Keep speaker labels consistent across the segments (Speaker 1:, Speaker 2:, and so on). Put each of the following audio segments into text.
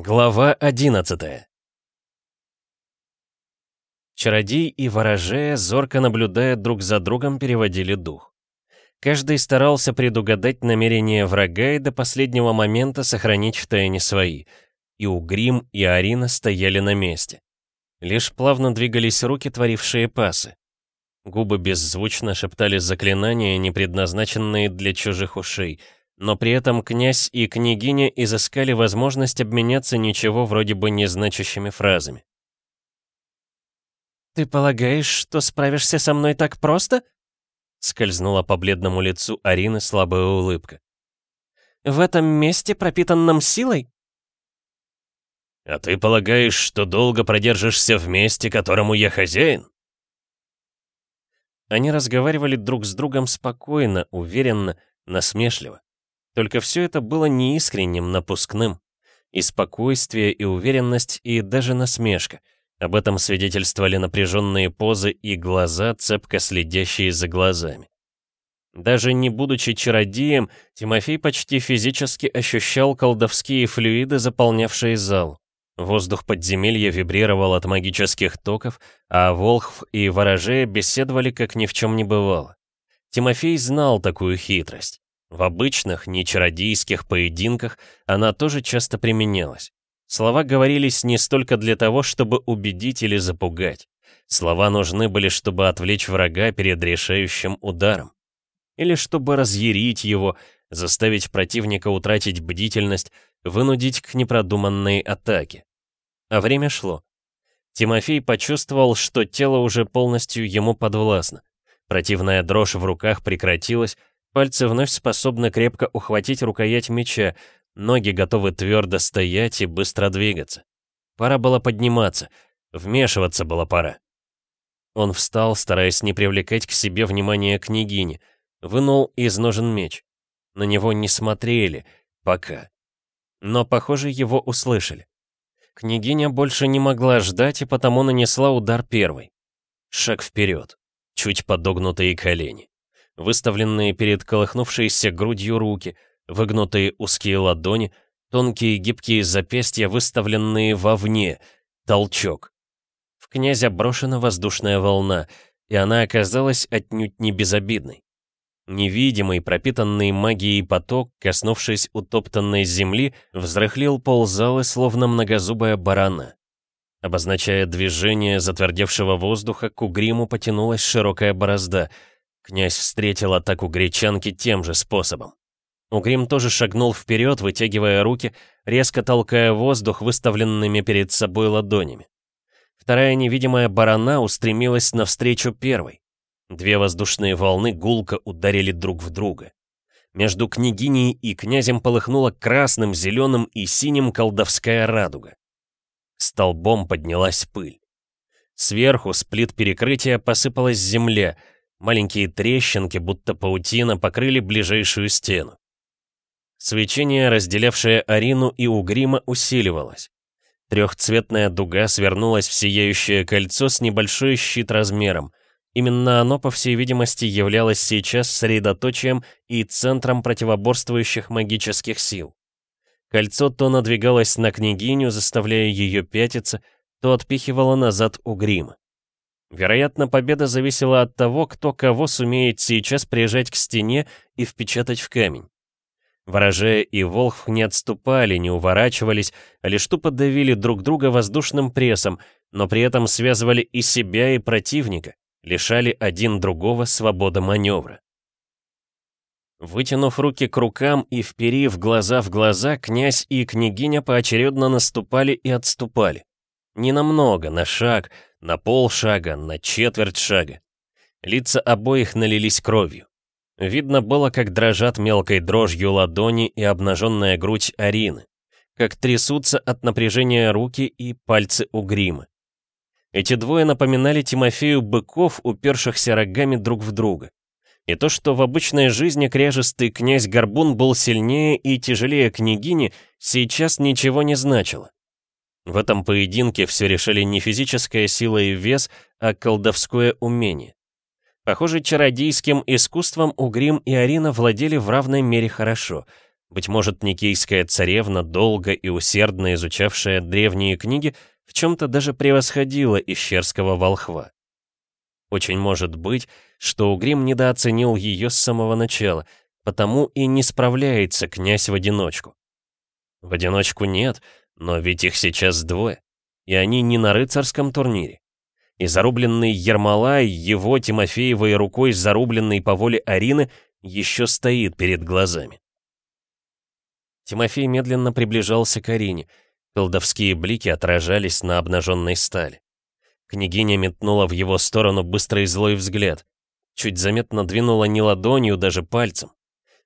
Speaker 1: Глава 11 Чародей и ворожея, зорко наблюдая друг за другом, переводили дух. Каждый старался предугадать намерения врага и до последнего момента сохранить в тайне свои. И Угрим, и Арина стояли на месте. Лишь плавно двигались руки, творившие пасы. Губы беззвучно шептали заклинания, не предназначенные для чужих ушей — но при этом князь и княгиня изыскали возможность обменяться ничего вроде бы незначащими фразами.
Speaker 2: «Ты полагаешь, что справишься со мной так просто?» Скользнула по бледному лицу Арины слабая улыбка. «В этом месте, пропитанном силой?»
Speaker 1: «А ты полагаешь, что долго продержишься в месте, которому я хозяин?» Они разговаривали друг с другом спокойно, уверенно, насмешливо. Только все это было неискренним, напускным. И спокойствие, и уверенность, и даже насмешка. Об этом свидетельствовали напряженные позы и глаза, цепко следящие за глазами. Даже не будучи чародеем, Тимофей почти физически ощущал колдовские флюиды, заполнявшие зал. Воздух подземелья вибрировал от магических токов, а Волхв и Ворожея беседовали, как ни в чем не бывало. Тимофей знал такую хитрость. В обычных, нечародейских поединках она тоже часто применялась. Слова говорились не столько для того, чтобы убедить или запугать. Слова нужны были, чтобы отвлечь врага перед решающим ударом. Или чтобы разъярить его, заставить противника утратить бдительность, вынудить к непродуманной атаке. А время шло. Тимофей почувствовал, что тело уже полностью ему подвластно. Противная дрожь в руках прекратилась, Пальцы вновь способны крепко ухватить рукоять меча, ноги готовы твердо стоять и быстро двигаться. Пора было подниматься, вмешиваться было пора. Он встал, стараясь не привлекать к себе внимания княгини, вынул из ножен меч. На него не смотрели, пока. Но, похоже, его услышали. Княгиня больше не могла ждать и потому нанесла удар первой. Шаг вперед, чуть подогнутые колени выставленные перед колыхнувшейся грудью руки, выгнутые узкие ладони, тонкие гибкие запястья, выставленные вовне, толчок. В князя брошена воздушная волна, и она оказалась отнюдь не безобидной. Невидимый, пропитанный магией поток, коснувшись утоптанной земли, взрыхлил ползалы, словно многозубая барана. Обозначая движение затвердевшего воздуха, к угриму потянулась широкая борозда — Князь встретил атаку гречанки тем же способом. Угрим тоже шагнул вперед, вытягивая руки, резко толкая воздух выставленными перед собой ладонями. Вторая невидимая барана устремилась навстречу первой. Две воздушные волны гулко ударили друг в друга. Между княгиней и князем полыхнула красным, зеленым и синим колдовская радуга. Столбом поднялась пыль. Сверху с плит перекрытия посыпалась земля — Маленькие трещинки, будто паутина, покрыли ближайшую стену. Свечение, разделявшее Арину и Угрима, усиливалось. Трехцветная дуга свернулась в сияющее кольцо с небольшой щит размером. Именно оно, по всей видимости, являлось сейчас средоточием и центром противоборствующих магических сил. Кольцо то надвигалось на княгиню, заставляя ее пятиться, то отпихивало назад Угрима. Вероятно, победа зависела от того, кто кого сумеет сейчас прижать к стене и впечатать в камень. Ворожея и Волхв не отступали, не уворачивались, а лишь тупо давили друг друга воздушным прессом, но при этом связывали и себя, и противника, лишали один другого свободы маневра. Вытянув руки к рукам и вперив глаза в глаза, князь и княгиня поочередно наступали и отступали. Не намного, на шаг — на полшага, на четверть шага. Лица обоих налились кровью. Видно было, как дрожат мелкой дрожью ладони и обнаженная грудь Арины, как трясутся от напряжения руки и пальцы у грима. Эти двое напоминали Тимофею быков, упершихся рогами друг в друга. И то, что в обычной жизни кряжестый князь Горбун был сильнее и тяжелее княгини, сейчас ничего не значило. В этом поединке все решили не физическая сила и вес, а колдовское умение. Похоже, чародейским искусством Угрим и Арина владели в равной мере хорошо. Быть может, никейская царевна, долго и усердно изучавшая древние книги, в чем-то даже превосходила ищерского волхва. Очень может быть, что Угрим недооценил ее с самого начала, потому и не справляется князь в одиночку. В одиночку нет, но ведь их сейчас двое, и они не на рыцарском турнире. И зарубленный Ермолай, его Тимофеевой рукой зарубленный по воле Арины, еще стоит перед глазами. Тимофей медленно приближался к Арине. Колдовские блики отражались на обнаженной стали. Княгиня метнула в его сторону быстрый злой взгляд. Чуть заметно двинула не ладонью, даже пальцем.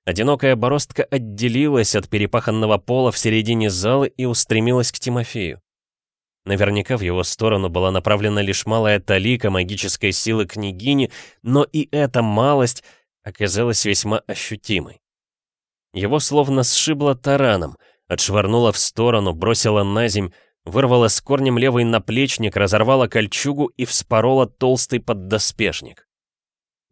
Speaker 1: Одинокая бороздка отделилась от перепаханного пола в середине зала и устремилась к Тимофею. Наверняка в его сторону была направлена лишь малая талика магической силы княгини, но и эта малость оказалась весьма ощутимой. Его словно сшибло тараном, отшвырнуло в сторону, бросило на земь, вырвало с корнем левый наплечник, разорвало кольчугу и вспорола толстый поддоспешник.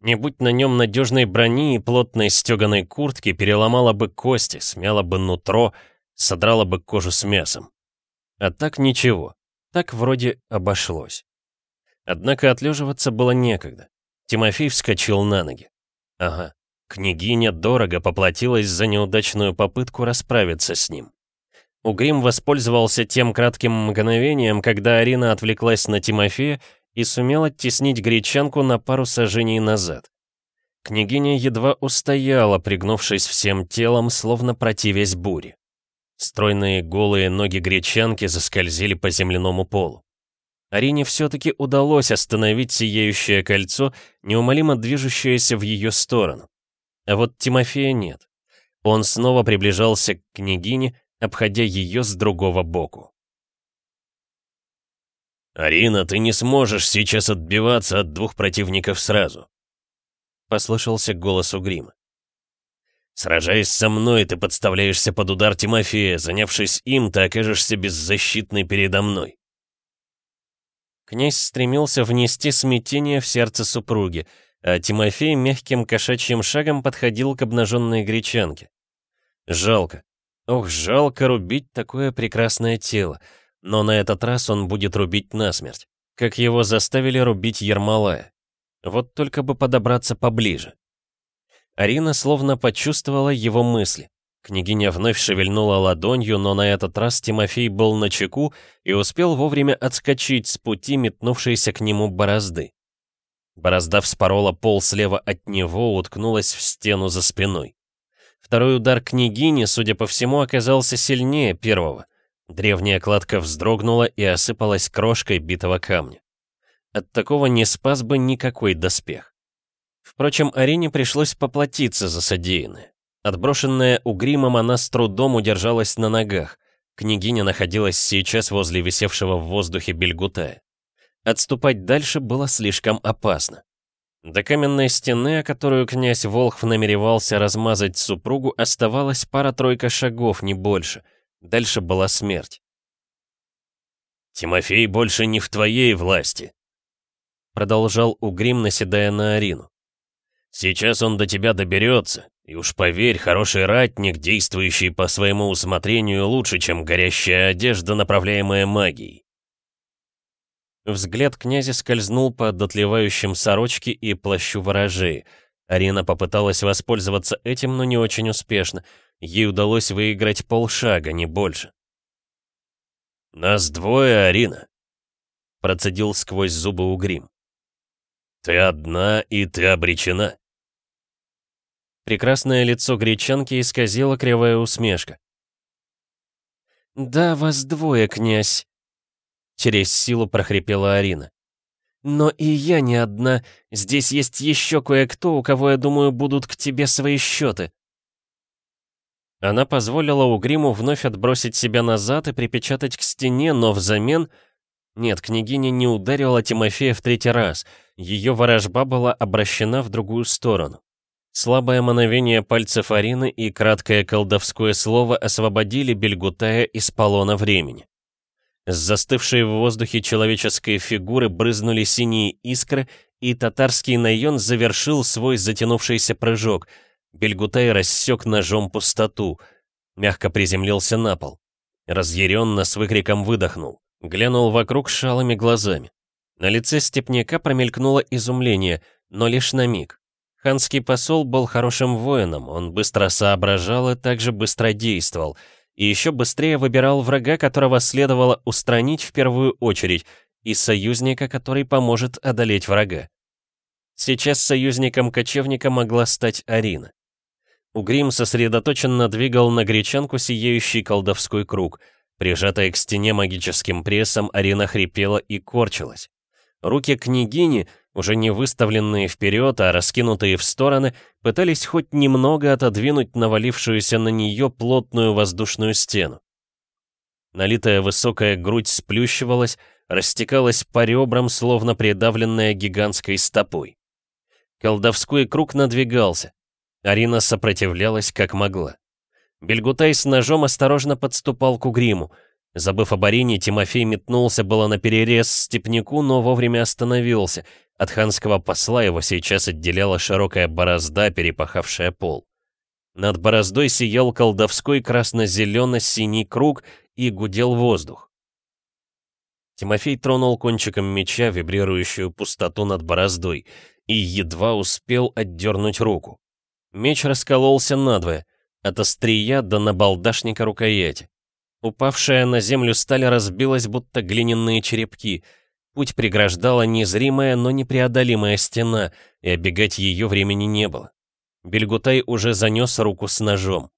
Speaker 1: Не будь на нем надежной брони и плотной стеганой куртки, переломала бы кости, смяла бы нутро, содрала бы кожу с мясом. А так ничего, так вроде обошлось. Однако отлеживаться было некогда. Тимофей вскочил на ноги. Ага, Княгиня дорого поплатилась за неудачную попытку расправиться с ним. Угрим воспользовался тем кратким мгновением, когда Арина отвлеклась на Тимофея и сумела оттеснить гречанку на пару сажений назад. Княгиня едва устояла, пригнувшись всем телом, словно противясь буре. Стройные голые ноги гречанки заскользили по земляному полу. Арине все-таки удалось остановить сияющее кольцо, неумолимо движущееся в ее сторону. А вот Тимофея нет. Он снова приближался к княгине, обходя ее с другого боку. «Арина, ты не сможешь сейчас отбиваться от двух противников сразу», — послышался голос у Грима. «Сражаясь со мной, ты подставляешься под удар Тимофея, занявшись им, ты окажешься беззащитной передо мной». Князь стремился внести смятение в сердце супруги, а Тимофей мягким кошачьим шагом подходил к обнаженной гречанке. Жалко. Ох, жалко рубить такое прекрасное тело, но на этот раз он будет рубить насмерть, как его заставили рубить Ермолая. Вот только бы подобраться поближе. Арина словно почувствовала его мысли. Княгиня вновь шевельнула ладонью, но на этот раз Тимофей был на чеку и успел вовремя отскочить с пути метнувшейся к нему борозды. Борозда вспорола пол слева от него, уткнулась в стену за спиной. Второй удар княгини, судя по всему, оказался сильнее первого. Древняя кладка вздрогнула и осыпалась крошкой битого камня. От такого не спас бы никакой доспех. Впрочем, Арине пришлось поплатиться за содеянное. Отброшенная угримом, она с трудом удержалась на ногах. Княгиня находилась сейчас возле висевшего в воздухе бельгутая. Отступать дальше было слишком опасно. До каменной стены, о которую князь Волхв намеревался размазать супругу, оставалась пара-тройка шагов, не больше. Дальше была смерть. «Тимофей больше не в твоей власти», — продолжал Угрим, наседая на Арину. «Сейчас он до тебя доберется, и уж поверь, хороший ратник, действующий по своему усмотрению, лучше, чем горящая одежда, направляемая магией. Взгляд князя скользнул по дотлевающим сорочке и плащу ворожей. Арина попыталась воспользоваться этим, но не очень успешно. Ей удалось выиграть полшага, не больше. «Нас двое, Арина», — процедил сквозь зубы Угрим. «Ты одна, и ты обречена». Прекрасное лицо гречанки исказило кривая усмешка. «Да, вас двое, князь», Через силу прохрипела Арина. «Но и я не одна. Здесь есть еще кое-кто, у кого, я думаю, будут к тебе свои счеты». Она позволила Угриму вновь отбросить себя назад и припечатать к стене, но взамен... Нет, княгиня не ударила Тимофея в третий раз. Ее ворожба была обращена в другую сторону. Слабое мановение пальцев Арины и краткое колдовское слово освободили Бельгутая из полона времени. С застывшей в воздухе человеческой фигуры брызнули синие искры, и татарский наён завершил свой затянувшийся прыжок. Бельгутай рассек ножом пустоту. Мягко приземлился на пол. Разъяренно с выкриком выдохнул. Глянул вокруг шалыми глазами. На лице степняка промелькнуло изумление, но лишь на миг. Ханский посол был хорошим воином, он быстро соображал и также быстро действовал, и еще быстрее выбирал врага, которого следовало устранить в первую очередь, и союзника, который поможет одолеть врага. Сейчас союзником кочевника могла стать Арина. Угрим сосредоточенно двигал на гречанку сияющий колдовской круг. Прижатая к стене магическим прессом, Арина хрипела и корчилась. Руки княгини, уже не выставленные вперед, а раскинутые в стороны, пытались хоть немного отодвинуть навалившуюся на нее плотную воздушную стену. Налитая высокая грудь сплющивалась, растекалась по ребрам, словно придавленная гигантской стопой. Колдовской круг надвигался. Арина сопротивлялась как могла. Бельгутай с ножом осторожно подступал к угриму. Забыв об Арине, Тимофей метнулся было на перерез степняку, но вовремя остановился. От ханского посла его сейчас отделяла широкая борозда, перепахавшая пол. Над бороздой сиял колдовской красно-зелено-синий круг и гудел воздух. Тимофей тронул кончиком меча вибрирующую пустоту над бороздой и едва успел отдернуть руку. Меч раскололся надвое, от острия до набалдашника рукояти. Упавшая на землю сталь разбилась, будто глиняные черепки. Путь преграждала незримая, но непреодолимая стена, и обегать ее времени не было. Бельгутай уже занес руку с ножом.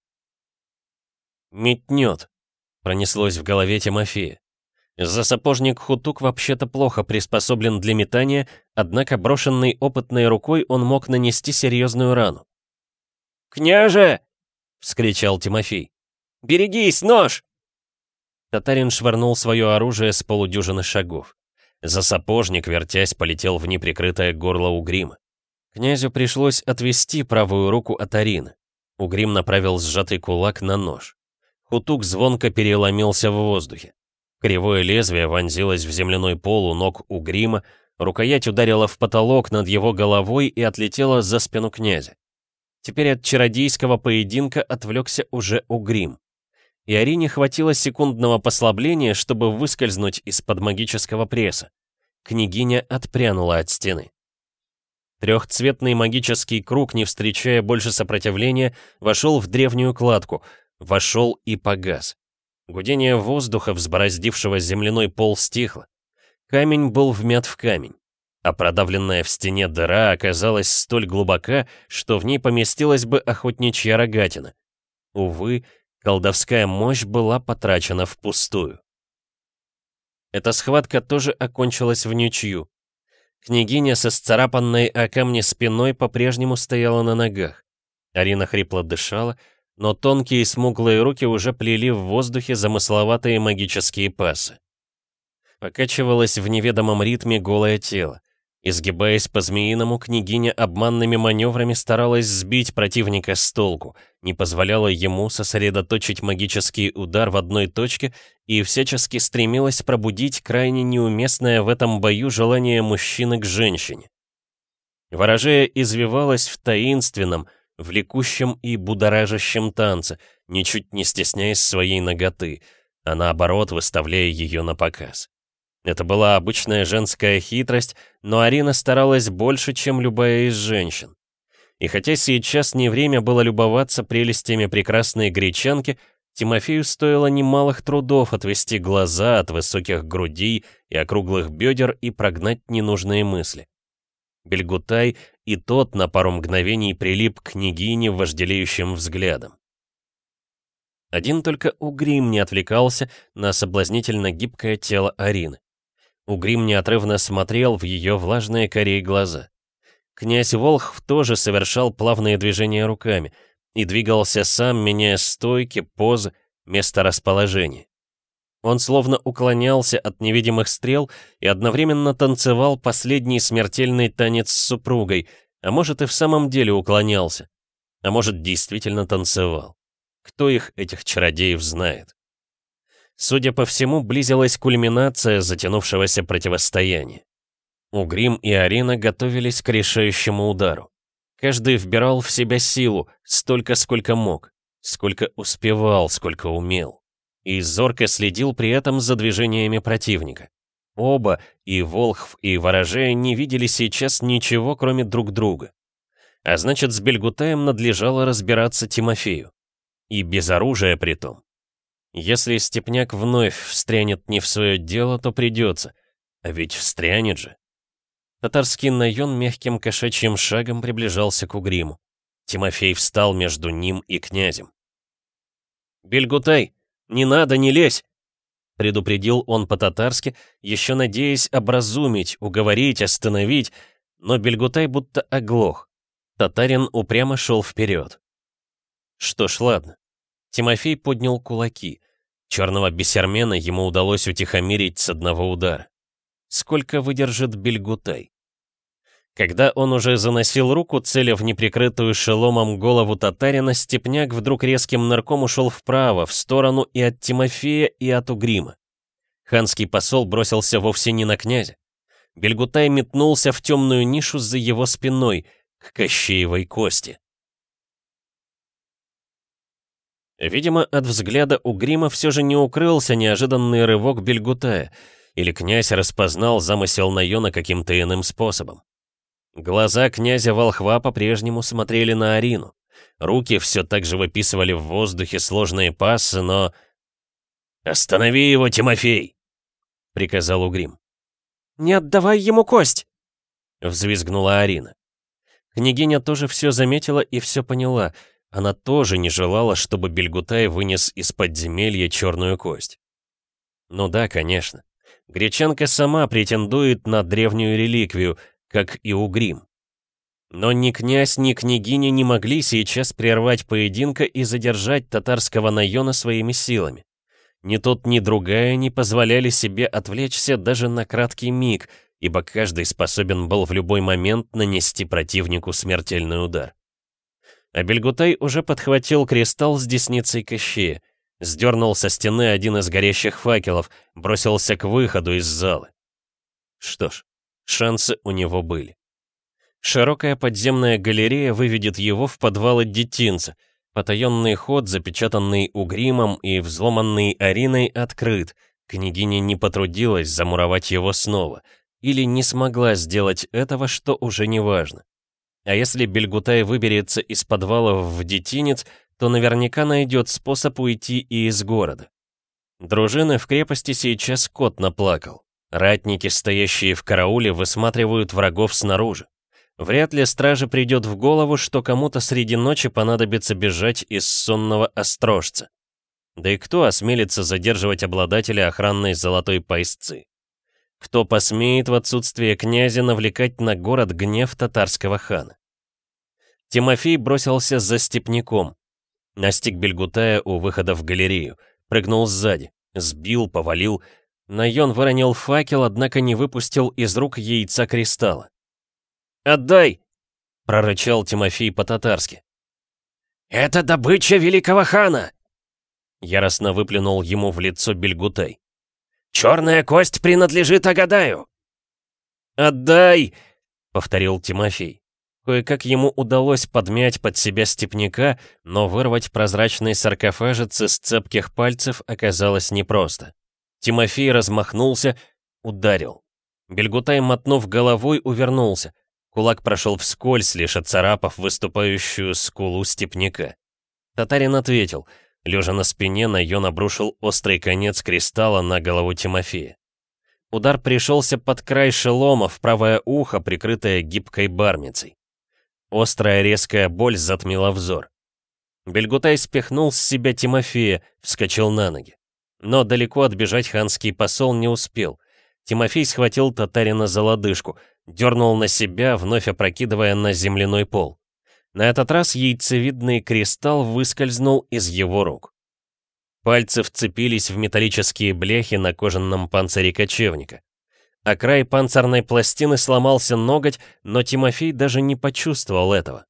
Speaker 1: «Метнет», — пронеслось в голове Тимофея. За-сапожник Хутук вообще-то плохо приспособлен для метания, однако брошенной опытной рукой он мог нанести серьезную рану.
Speaker 2: «Княже!»
Speaker 1: — вскричал Тимофей.
Speaker 2: «Берегись, нож!»
Speaker 1: Татарин швырнул свое оружие с полудюжины шагов. За сапожник, вертясь, полетел в неприкрытое горло Угрима. Князю пришлось отвести правую руку от Арины. Угрим направил сжатый кулак на нож. Хутук звонко переломился в воздухе. Кривое лезвие вонзилось в земляной пол у ног у грима, рукоять ударила в потолок над его головой и отлетела за спину князя. Теперь от чародейского поединка отвлекся уже Угрим. И Арине хватило секундного послабления, чтобы выскользнуть из-под магического пресса. Княгиня отпрянула от стены. Трехцветный магический круг, не встречая больше сопротивления, вошел в древнюю кладку, вошел и погас. Гудение воздуха, взбороздившего земляной пол, стихло. Камень был вмят в камень, а продавленная в стене дыра оказалась столь глубока, что в ней поместилась бы охотничья рогатина. Увы, колдовская мощь была потрачена впустую. Эта схватка тоже окончилась в ничью. Княгиня со сцарапанной о камне спиной по-прежнему стояла на ногах. Арина хрипло дышала, но тонкие смуглые руки уже плели в воздухе замысловатые магические пасы. Покачивалось в неведомом ритме голое тело. Изгибаясь по-змеиному, княгиня обманными маневрами старалась сбить противника с толку, не позволяла ему сосредоточить магический удар в одной точке и всячески стремилась пробудить крайне неуместное в этом бою желание мужчины к женщине. Ворожея извивалась в таинственном, влекущем и будоражащем танце, ничуть не стесняясь своей ноготы, а наоборот выставляя ее на показ. Это была обычная женская хитрость, но Арина старалась больше, чем любая из женщин. И хотя сейчас не время было любоваться прелестями прекрасной гречанки, Тимофею стоило немалых трудов отвести глаза от высоких грудей и округлых бедер и прогнать ненужные мысли. Бельгутай и тот на пару мгновений прилип к княгине вожделеющим взглядом. Один только Угрим не отвлекался на соблазнительно гибкое тело Арины. Угрим неотрывно смотрел в ее влажные корей глаза. Князь Волхв тоже совершал плавные движения руками и двигался сам, меняя стойки, позы, место расположения. Он словно уклонялся от невидимых стрел и одновременно танцевал последний смертельный танец с супругой, а может и в самом деле уклонялся, а может действительно танцевал. Кто их, этих чародеев, знает? Судя по всему, близилась кульминация затянувшегося противостояния. Угрим и Арина готовились к решающему удару. Каждый вбирал в себя силу, столько, сколько мог. Сколько успевал, сколько умел. И зорко следил при этом за движениями противника. Оба, и Волхв, и Ворожея, не видели сейчас ничего, кроме друг друга. А значит, с Бельгутаем надлежало разбираться Тимофею. И без оружия при том. Если Степняк вновь встрянет не в свое дело, то придется. А ведь встрянет же. Татарский наён мягким кошачьим шагом приближался к Угриму. Тимофей встал между ним и князем. «Бельгутай, не надо, не лезь!» Предупредил он по-татарски, еще надеясь образумить, уговорить, остановить, но Бельгутай будто оглох. Татарин упрямо шел вперед. Что ж, ладно. Тимофей поднял кулаки. Черного бесермена ему удалось утихомирить с одного удара. Сколько выдержит Бельгутай? Когда он уже заносил руку, целя в неприкрытую шеломом голову татарина, Степняк вдруг резким нырком ушел вправо, в сторону и от Тимофея, и от Угрима. Ханский посол бросился вовсе не на князя. Бельгутай метнулся в темную нишу за его спиной, к Кощеевой кости. Видимо, от взгляда Угрима все же не укрылся неожиданный рывок Бельгутая, или князь распознал замысел Найона каким-то иным способом. Глаза князя Волхва по-прежнему смотрели на Арину. Руки все так же выписывали в воздухе сложные пассы, но... «Останови его, Тимофей!» — приказал Угрим.
Speaker 2: «Не отдавай ему кость!»
Speaker 1: — взвизгнула Арина. Княгиня тоже все заметила и все поняла. Она тоже не желала, чтобы Бельгутай вынес из подземелья черную кость. Ну да, конечно. Гречанка сама претендует на древнюю реликвию — как и Угрим. Но ни князь, ни княгиня не могли сейчас прервать поединка и задержать татарского наёна своими силами. Ни тот, ни другая не позволяли себе отвлечься даже на краткий миг, ибо каждый способен был в любой момент нанести противнику смертельный удар. А Бельгутай уже подхватил кристалл с десницей Кощея, сдернул со стены один из горящих факелов, бросился к выходу из зала. Что ж, Шансы у него были. Широкая подземная галерея выведет его в подвалы детинца. Потаенный ход, запечатанный угримом и взломанный Ариной, открыт. Княгиня не потрудилась замуровать его снова. Или не смогла сделать этого, что уже не важно. А если Бельгутай выберется из подвалов в детинец, то наверняка найдет способ уйти и из города. Дружины в крепости сейчас кот наплакал. Ратники, стоящие в карауле, высматривают врагов снаружи. Вряд ли страже придет в голову, что кому-то среди ночи понадобится бежать из сонного острожца. Да и кто осмелится задерживать обладателя охранной золотой поясцы? Кто посмеет в отсутствие князя навлекать на город гнев татарского хана? Тимофей бросился за степняком. Настиг Бельгутая у выхода в галерею, прыгнул сзади, сбил, повалил, Найон выронил факел, однако не выпустил из рук яйца кристалла. «Отдай!» — прорычал Тимофей по-татарски.
Speaker 2: «Это добыча великого хана!»
Speaker 1: Яростно выплюнул ему в лицо Бельгутай.
Speaker 2: «Черная кость принадлежит Агадаю!»
Speaker 1: «Отдай!» — повторил Тимофей. Кое-как ему удалось подмять под себя степняка, но вырвать прозрачный саркофажец из цепких пальцев оказалось непросто. Тимофей размахнулся, ударил. Бельгутай, мотнув головой, увернулся. Кулак прошел вскользь, лишь оцарапав выступающую скулу степняка. Татарин ответил. Лежа на спине, Найон обрушил острый конец кристалла на голову Тимофея. Удар пришелся под край шелома в правое ухо, прикрытое гибкой бармицей. Острая резкая боль затмила взор. Бельгутай спихнул с себя Тимофея, вскочил на ноги. Но далеко отбежать ханский посол не успел. Тимофей схватил татарина за лодыжку, дернул на себя, вновь опрокидывая на земляной пол. На этот раз яйцевидный кристалл выскользнул из его рук. Пальцы вцепились в металлические бляхи на кожаном панцире кочевника. А край панцирной пластины сломался ноготь, но Тимофей даже не почувствовал этого.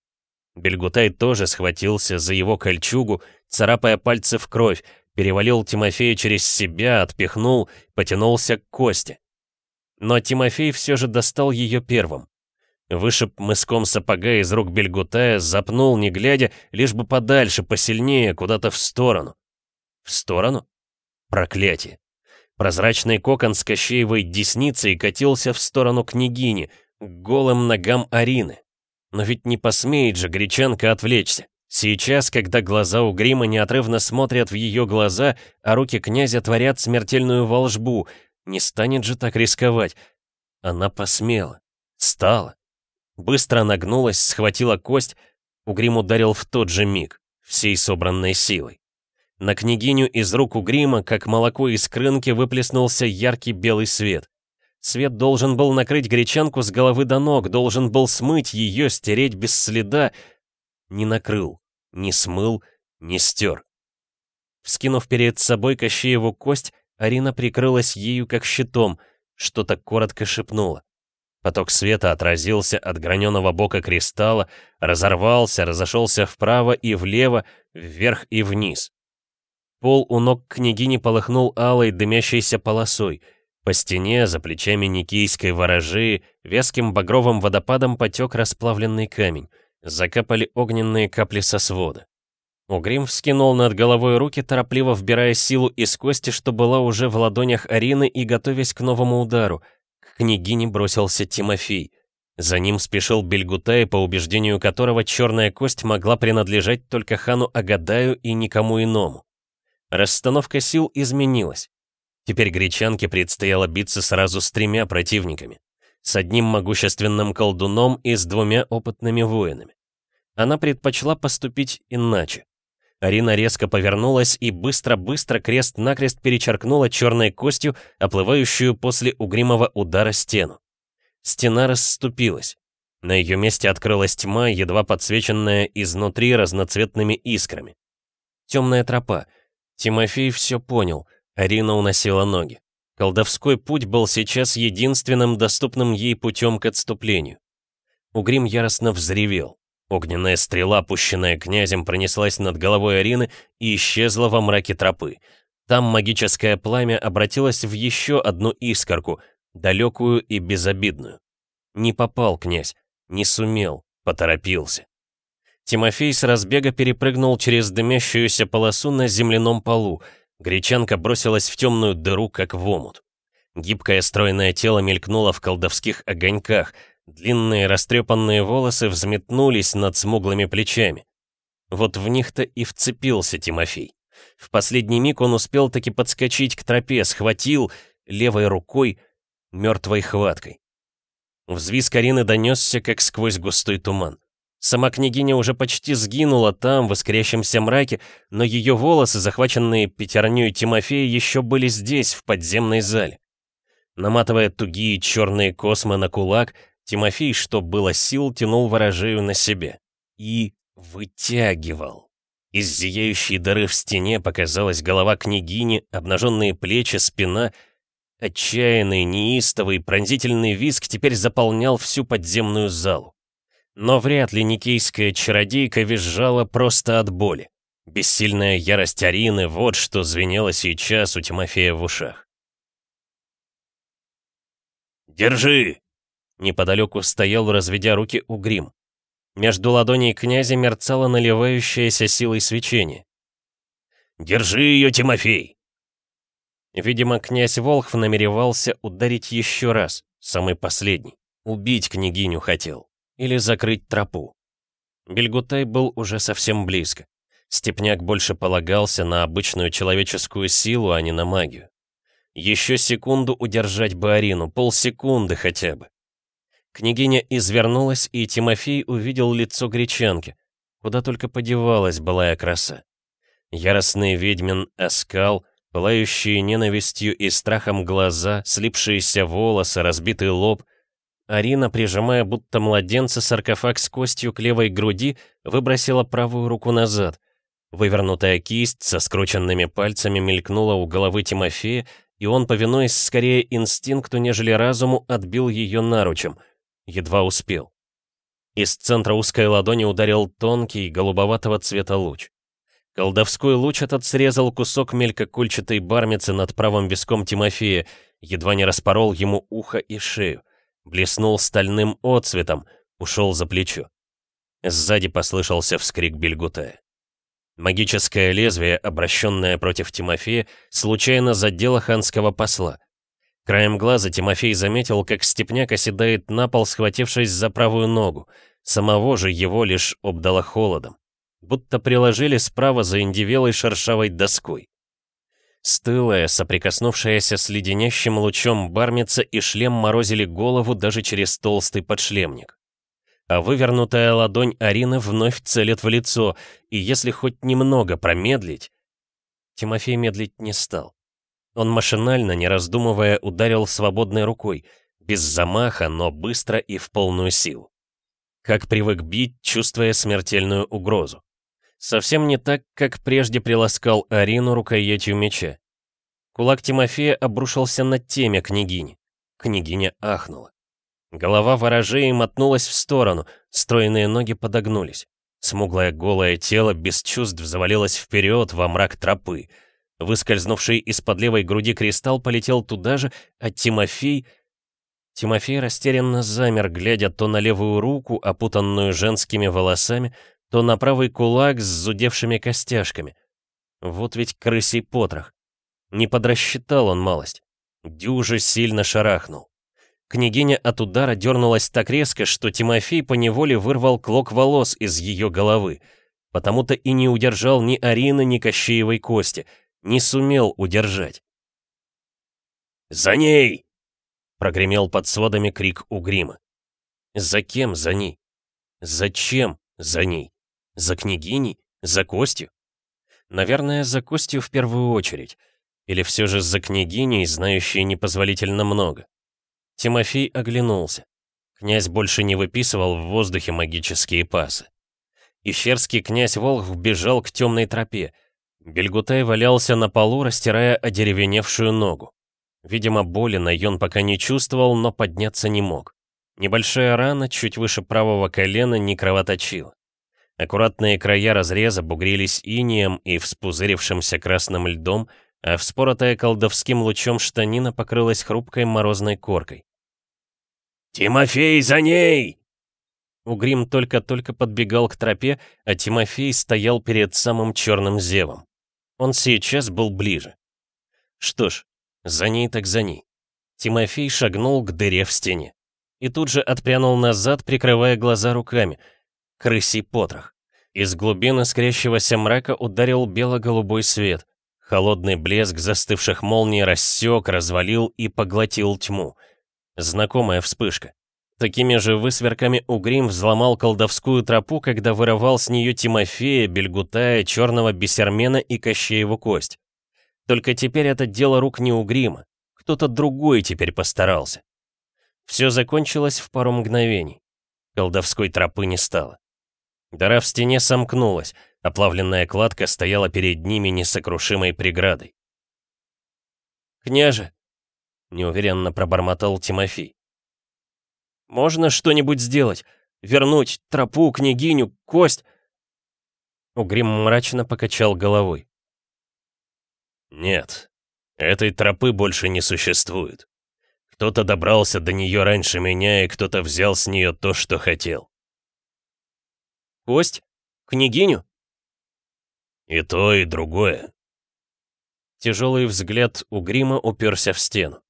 Speaker 1: Бельгутай тоже схватился за его кольчугу, царапая пальцы в кровь, перевалил Тимофея через себя, отпихнул, потянулся к Косте. Но Тимофей все же достал ее первым. Вышиб мыском сапога из рук Бельгутая, запнул, не глядя, лишь бы подальше, посильнее, куда-то в сторону. В сторону? Проклятие. Прозрачный кокон с Кощеевой десницей катился в сторону княгини, к голым ногам Арины. Но ведь не посмеет же гречанка отвлечься. Сейчас, когда глаза у грима неотрывно смотрят в ее глаза, а руки князя творят смертельную волжбу, не станет же так рисковать. Она посмела. Стала. Быстро нагнулась, схватила кость. Угрим ударил в тот же миг, всей собранной силой. На княгиню из рук Угрима, как молоко из крынки, выплеснулся яркий белый свет. Свет должен был накрыть гречанку с головы до ног, должен был смыть ее, стереть без следа. Не накрыл не смыл, не стер. Вскинув перед собой Кощееву кость, Арина прикрылась ею как щитом, что-то коротко шепнула. Поток света отразился от граненого бока кристалла, разорвался, разошелся вправо и влево, вверх и вниз. Пол у ног княгини полыхнул алой дымящейся полосой. По стене, за плечами никийской ворожии, вязким багровым водопадом потек расплавленный камень. Закапали огненные капли со свода. Угрим вскинул над головой руки, торопливо вбирая силу из кости, что была уже в ладонях Арины и готовясь к новому удару. Княгине бросился Тимофей. За ним спешил Бельгутай, по убеждению которого черная кость могла принадлежать только хану Агадаю и никому иному. Расстановка сил изменилась. Теперь гречанке предстояло биться сразу с тремя противниками с одним могущественным колдуном и с двумя опытными воинами. Она предпочла поступить иначе. Арина резко повернулась и быстро-быстро крест-накрест перечеркнула черной костью, оплывающую после угримого удара стену. Стена расступилась. На ее месте открылась тьма, едва подсвеченная изнутри разноцветными искрами. Темная тропа. Тимофей все понял. Арина уносила ноги. Колдовской путь был сейчас единственным доступным ей путем к отступлению. Угрим яростно взревел. Огненная стрела, пущенная князем, пронеслась над головой Арины и исчезла во мраке тропы. Там магическое пламя обратилось в еще одну искорку, далекую и безобидную. Не попал князь, не сумел, поторопился. Тимофей с разбега перепрыгнул через дымящуюся полосу на земляном полу, Гречанка бросилась в темную дыру, как в омут. Гибкое стройное тело мелькнуло в колдовских огоньках, длинные растрепанные волосы взметнулись над смуглыми плечами. Вот в них-то и вцепился Тимофей. В последний миг он успел таки подскочить к тропе, схватил левой рукой, мертвой хваткой. Взвиз Карины донесся, как сквозь густой туман. Сама княгиня уже почти сгинула там, в искрящемся мраке, но ее волосы, захваченные пятерней Тимофея, еще были здесь, в подземной зале. Наматывая тугие черные космы на кулак, Тимофей, что было сил, тянул ворожею на себе. И вытягивал. Из зияющей дыры в стене показалась голова княгини, обнаженные плечи, спина. Отчаянный, неистовый, пронзительный визг теперь заполнял всю подземную залу. Но вряд ли никейская чародейка визжала просто от боли. Бессильная ярость Арины — вот что звенело сейчас у Тимофея в ушах. «Держи!» Неподалеку стоял, разведя руки угрим. Между ладоней князя мерцало наливающееся силой свечение. «Держи ее, Тимофей!» Видимо, князь Волхв намеревался ударить еще раз, самый последний. Убить княгиню хотел. Или закрыть тропу. Бельгутай был уже совсем близко. Степняк больше полагался на обычную человеческую силу, а не на магию. Еще секунду удержать бы Арину, полсекунды хотя бы. Княгиня извернулась, и Тимофей увидел лицо гречанки. Куда только подевалась былая краса. Яростный ведьмин оскал, пылающие ненавистью и страхом глаза, слипшиеся волосы, разбитый лоб, Арина, прижимая будто младенца саркофаг с костью к левой груди, выбросила правую руку назад. Вывернутая кисть со скрученными пальцами мелькнула у головы Тимофея, и он, повинуясь скорее инстинкту, нежели разуму, отбил ее наручем. Едва успел. Из центра узкой ладони ударил тонкий, голубоватого цвета луч. Колдовской луч этот срезал кусок мелькокольчатой бармицы над правым виском Тимофея, едва не распорол ему ухо и шею. блеснул стальным отцветом, ушел за плечо. Сзади послышался вскрик Бельгутая. Магическое лезвие, обращенное против Тимофея, случайно задело ханского посла. Краем глаза Тимофей заметил, как степняк оседает на пол, схватившись за правую ногу. Самого же его лишь обдало холодом. Будто приложили справа за индивелой шершавой доской. Стылая, соприкоснувшаяся с леденящим лучом бармица и шлем морозили голову даже через толстый подшлемник. А вывернутая ладонь Арины вновь целит в лицо, и если хоть немного промедлить... Тимофей медлить не стал. Он машинально, не раздумывая, ударил свободной рукой, без замаха, но быстро и в полную силу. Как привык бить, чувствуя смертельную угрозу. Совсем не так, как прежде приласкал Арину рукоятью меча. Кулак Тимофея обрушился на теме княгини. Княгиня ахнула. Голова ворожеи мотнулась в сторону, стройные ноги подогнулись. Смуглое голое тело без чувств завалилось вперед во мрак тропы. Выскользнувший из-под левой груди кристалл полетел туда же, а Тимофей... Тимофей растерянно замер, глядя то на левую руку, опутанную женскими волосами, то на правый кулак с зудевшими костяшками. Вот ведь крысий потрох. Не подрасчитал он малость. Дюже сильно шарахнул. Княгиня от удара дернулась так резко, что Тимофей поневоле вырвал клок волос из ее головы. Потому-то и не удержал ни Арины, ни Кощеевой кости. Не сумел удержать. «За ней!» — прогремел под сводами крик Угрима. «За кем за ней? Зачем за ней?» За княгиней? За Костью? Наверное, за Костью в первую очередь. Или все же за княгиней, знающей непозволительно много. Тимофей оглянулся. Князь больше не выписывал в воздухе магические пасы. Ищерский князь Волх бежал к темной тропе. Бельгутай валялся на полу, растирая одеревеневшую ногу. Видимо, боли Найон пока не чувствовал, но подняться не мог. Небольшая рана чуть выше правого колена не кровоточила. Аккуратные края разреза бугрились инеем и вспузырившимся красным льдом, а вспоротая колдовским лучом штанина покрылась хрупкой морозной коркой. «Тимофей, за ней!» Угрим только-только подбегал к тропе, а Тимофей стоял перед самым черным зевом. Он сейчас был ближе. Что ж, за ней так за ней. Тимофей шагнул к дыре в стене. И тут же отпрянул назад, прикрывая глаза руками — крысий потрох. Из глубины искрящегося мрака ударил бело-голубой свет. Холодный блеск застывших молний рассек, развалил и поглотил тьму. Знакомая вспышка. Такими же высверками Угрим взломал колдовскую тропу, когда вырывал с нее Тимофея, Бельгутая, Черного Бесермена и Кощееву кость. Только теперь это дело рук не Угрима. Кто-то другой теперь постарался. Все закончилось в пару мгновений. Колдовской тропы не стало. Дыра в стене сомкнулась, оплавленная кладка стояла перед ними несокрушимой преградой. «Княже!» — неуверенно пробормотал Тимофей. «Можно что-нибудь сделать? Вернуть тропу, княгиню, кость?» Угрим мрачно покачал головой. «Нет, этой тропы больше не существует. Кто-то добрался до нее раньше меня, и кто-то взял с нее то, что хотел. Кость? Княгиню?» «И то, и другое». Тяжелый взгляд у грима уперся в стену.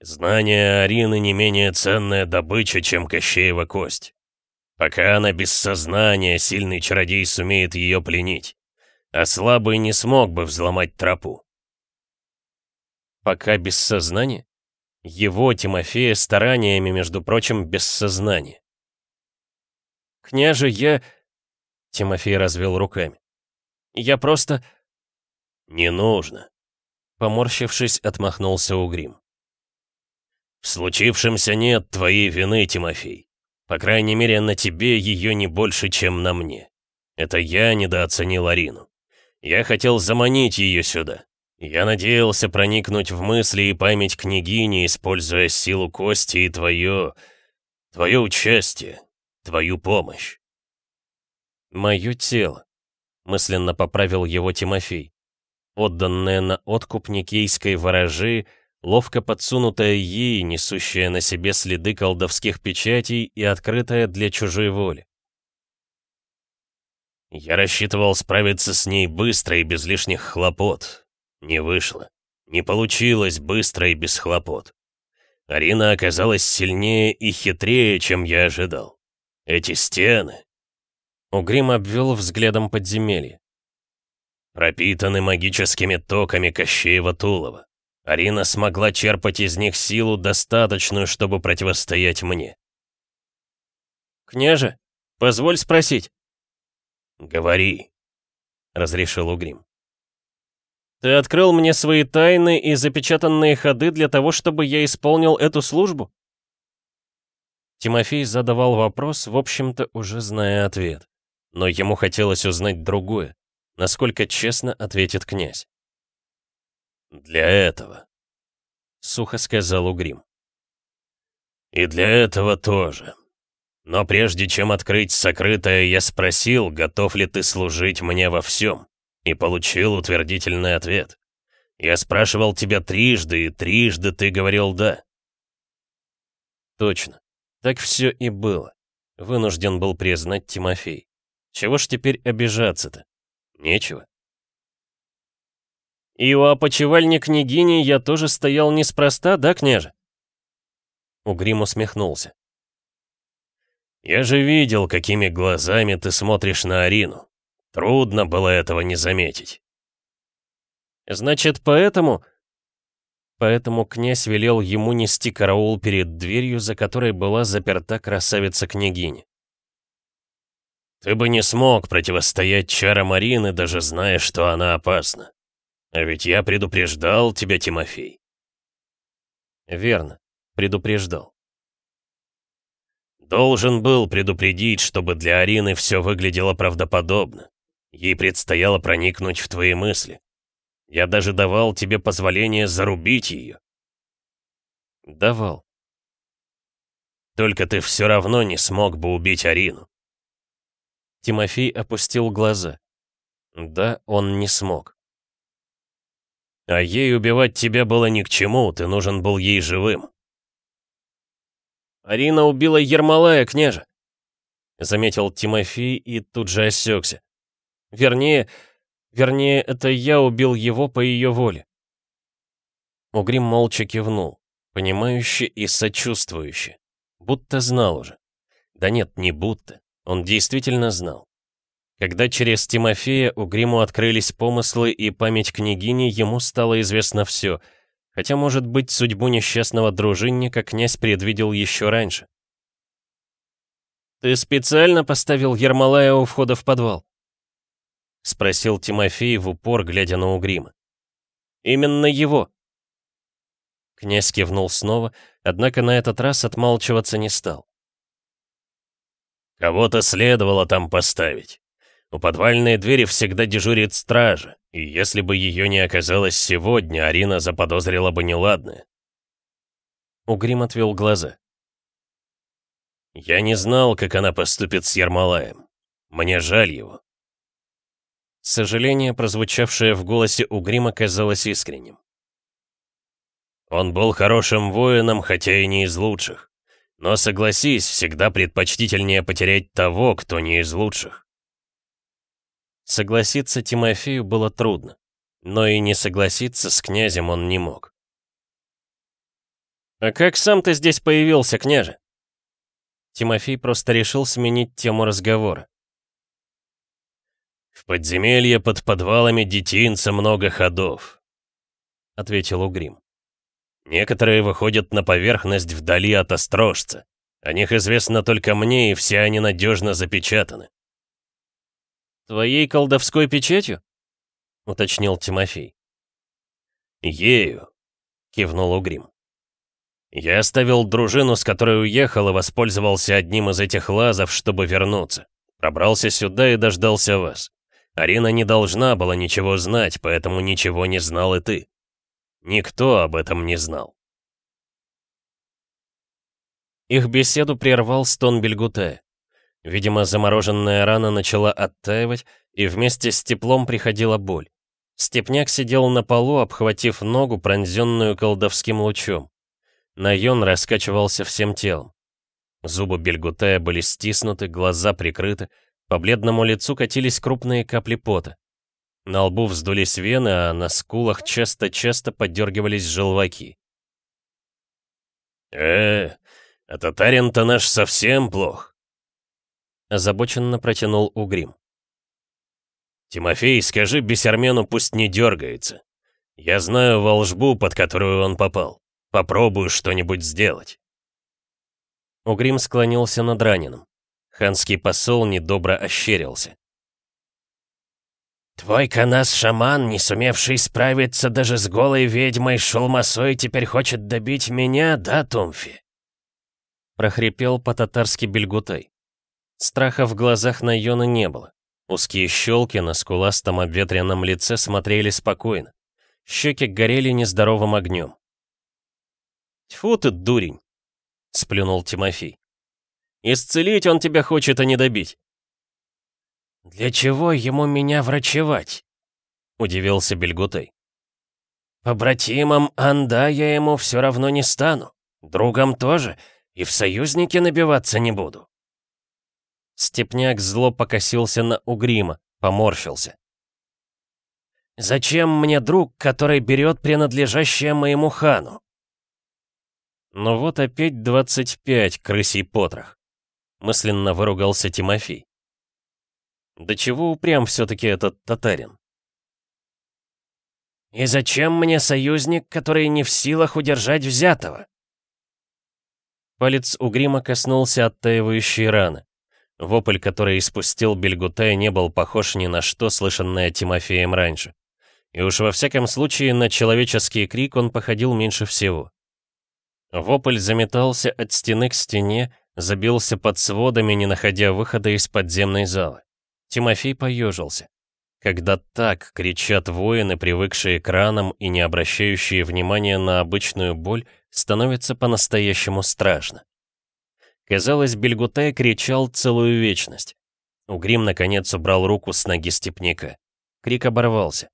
Speaker 1: «Знание Арины не менее ценная добыча, чем Кощеева кость. Пока она без сознания, сильный чародей сумеет ее пленить, а слабый не смог бы взломать тропу». «Пока без сознания?» Его, Тимофея, стараниями, между прочим, без сознания. «Княже, я...» Тимофей развел руками. «Я просто...» «Не нужно», — поморщившись, отмахнулся Угрим. «В случившемся нет твоей вины, Тимофей. По крайней мере, на тебе ее не больше, чем на мне. Это я недооценил Арину. Я хотел заманить ее сюда. Я надеялся проникнуть в мысли и память княгини, используя силу кости и твое... твое участие твою помощь. «Мое тело», — мысленно поправил его Тимофей, отданное на откуп никейской ворожи, ловко подсунутая ей, несущая на себе следы колдовских печатей и открытая для чужой воли. Я рассчитывал справиться с ней быстро и без лишних хлопот. Не вышло. Не получилось быстро и без хлопот. Арина оказалась сильнее и хитрее, чем я ожидал. Эти стены...
Speaker 2: Угрим обвел взглядом подземелье.
Speaker 1: Пропитаны магическими токами Кощеева-Тулова. Арина смогла черпать из них силу, достаточную, чтобы противостоять мне.
Speaker 2: «Княже, позволь спросить».
Speaker 1: «Говори», — разрешил Угрим.
Speaker 2: «Ты открыл мне свои тайны и запечатанные ходы для того, чтобы я исполнил эту службу?» Тимофей задавал вопрос, в общем-то, уже зная ответ. Но ему хотелось узнать другое. Насколько честно ответит князь.
Speaker 1: «Для этого», — сухо сказал Угрим. «И для этого тоже. Но прежде чем открыть сокрытое, я спросил, готов ли ты служить мне во всем, и получил утвердительный ответ. Я спрашивал тебя трижды, и трижды ты говорил «да».
Speaker 2: Точно. Так все и было. Вынужден был признать Тимофей. Чего ж теперь обижаться-то? Нечего. «И у опочивальни княгини я тоже стоял неспроста, да, княже?» Угрим усмехнулся.
Speaker 1: «Я же видел, какими глазами ты смотришь на Арину. Трудно было этого не заметить».
Speaker 2: «Значит, поэтому...» Поэтому князь велел ему нести караул перед дверью, за которой была заперта красавица-княгиня.
Speaker 1: «Ты бы не смог противостоять чарам Арины, даже зная, что она опасна. А ведь я предупреждал тебя, Тимофей.
Speaker 2: Верно, предупреждал.
Speaker 1: Должен был предупредить, чтобы для Арины все выглядело правдоподобно. Ей предстояло проникнуть в твои мысли. Я даже давал тебе позволение зарубить ее.
Speaker 2: Давал.
Speaker 1: Только ты все равно не смог бы убить Арину.
Speaker 2: Тимофей опустил глаза. Да, он не смог.
Speaker 1: А ей убивать тебя было ни к чему, ты нужен был ей живым.
Speaker 2: «Арина убила Ермолая, княже!» Заметил Тимофей и тут же осекся. Вернее, вернее, это я убил его по ее воле. Угрим молча кивнул, понимающе и сочувствующе. Будто знал уже. Да нет, не будто. Он действительно знал. Когда через Тимофея у Гриму открылись помыслы и память княгини, ему стало известно все, хотя, может быть, судьбу несчастного дружинника князь предвидел еще раньше. «Ты специально поставил Ермолая у входа в подвал?» — спросил Тимофей в упор, глядя на Угрима. «Именно его!» Князь кивнул снова, однако на этот раз отмалчиваться не стал.
Speaker 1: «Кого-то следовало там поставить. У подвальной двери всегда дежурит стража, и если бы ее не оказалось сегодня, Арина заподозрила бы неладное.
Speaker 2: Угрим отвел глаза.
Speaker 1: Я не знал, как она поступит с Ермолаем. Мне жаль его.
Speaker 2: Сожаление, прозвучавшее в голосе Угрима, казалось искренним.
Speaker 1: Он был хорошим воином, хотя и не из лучших. Но согласись, всегда предпочтительнее потерять того, кто не из лучших.
Speaker 2: Согласиться Тимофею было трудно, но и не согласиться с князем он не мог. «А как сам ты здесь появился, княже?» Тимофей просто решил сменить тему разговора.
Speaker 1: «В подземелье под подвалами детинца много ходов», — ответил Угрим. «Некоторые выходят на поверхность вдали от острожца. О них известно только мне, и все они надежно запечатаны.
Speaker 2: «Твоей колдовской печатью?» — уточнил Тимофей.
Speaker 1: «Ею», — кивнул Угрим. «Я оставил дружину, с которой уехал, и воспользовался одним из этих лазов, чтобы вернуться. Пробрался сюда и дождался вас. Арина не должна была ничего знать, поэтому ничего не знал и ты. Никто об этом не знал».
Speaker 2: Их беседу прервал стон Бельгутая. Видимо, замороженная рана начала оттаивать, и вместе с теплом приходила боль.
Speaker 1: Степняк сидел на полу, обхватив ногу, пронзенную колдовским лучом. Найон раскачивался всем телом. Зубы Бельгутая были стиснуты, глаза прикрыты, по бледному лицу катились крупные капли пота. На лбу вздулись вены, а на скулах часто-часто подергивались желваки.
Speaker 2: «Э, а татарин-то наш совсем плох!»
Speaker 1: Озабоченно протянул Угрим.
Speaker 2: «Тимофей, скажи Бесермену, пусть не дергается. Я знаю волжбу, под которую он попал. Попробую что-нибудь сделать».
Speaker 1: Угрим склонился над раненым. Ханский посол недобро ощерился.
Speaker 3: «Твой канас-шаман, не сумевший справиться даже с голой ведьмой Шулмасой, теперь хочет добить меня, да, Тумфи?»
Speaker 1: прохрипел по-татарски Бельгутай. Страха в глазах Найона не было. Узкие щелки на скуластом обветренном лице смотрели спокойно. Щеки горели нездоровым огнем. «Тьфу ты, дурень!» — сплюнул Тимофей. «Исцелить он тебя хочет, а не добить!»
Speaker 3: «Для чего ему меня врачевать?» — удивился Бельгутай. «Побратимом Анда я ему все равно не стану. Другом тоже. И в союзники набиваться не буду.
Speaker 1: Степняк зло покосился на Угрима, поморщился.
Speaker 3: «Зачем мне друг, который берет принадлежащее моему хану?»
Speaker 1: «Ну вот опять 25, крысий потрох», — мысленно выругался Тимофей. «Да чего упрям все-таки этот татарин?»
Speaker 3: «И зачем мне союзник, который не в силах удержать взятого?»
Speaker 1: Палец Угрима коснулся оттаивающей раны. Вопль, который испустил Бельгутай, не был похож ни на что, слышанное Тимофеем раньше. И уж во всяком случае на человеческий крик он походил меньше всего. Вопль заметался от стены к стене, забился под сводами, не находя выхода из подземной залы. Тимофей поежился. Когда так кричат воины, привыкшие к ранам и не обращающие внимания на обычную боль, становится по-настоящему страшно. Казалось, Бельгутай кричал целую вечность. Угрим, наконец, убрал руку с ноги степняка. Крик оборвался.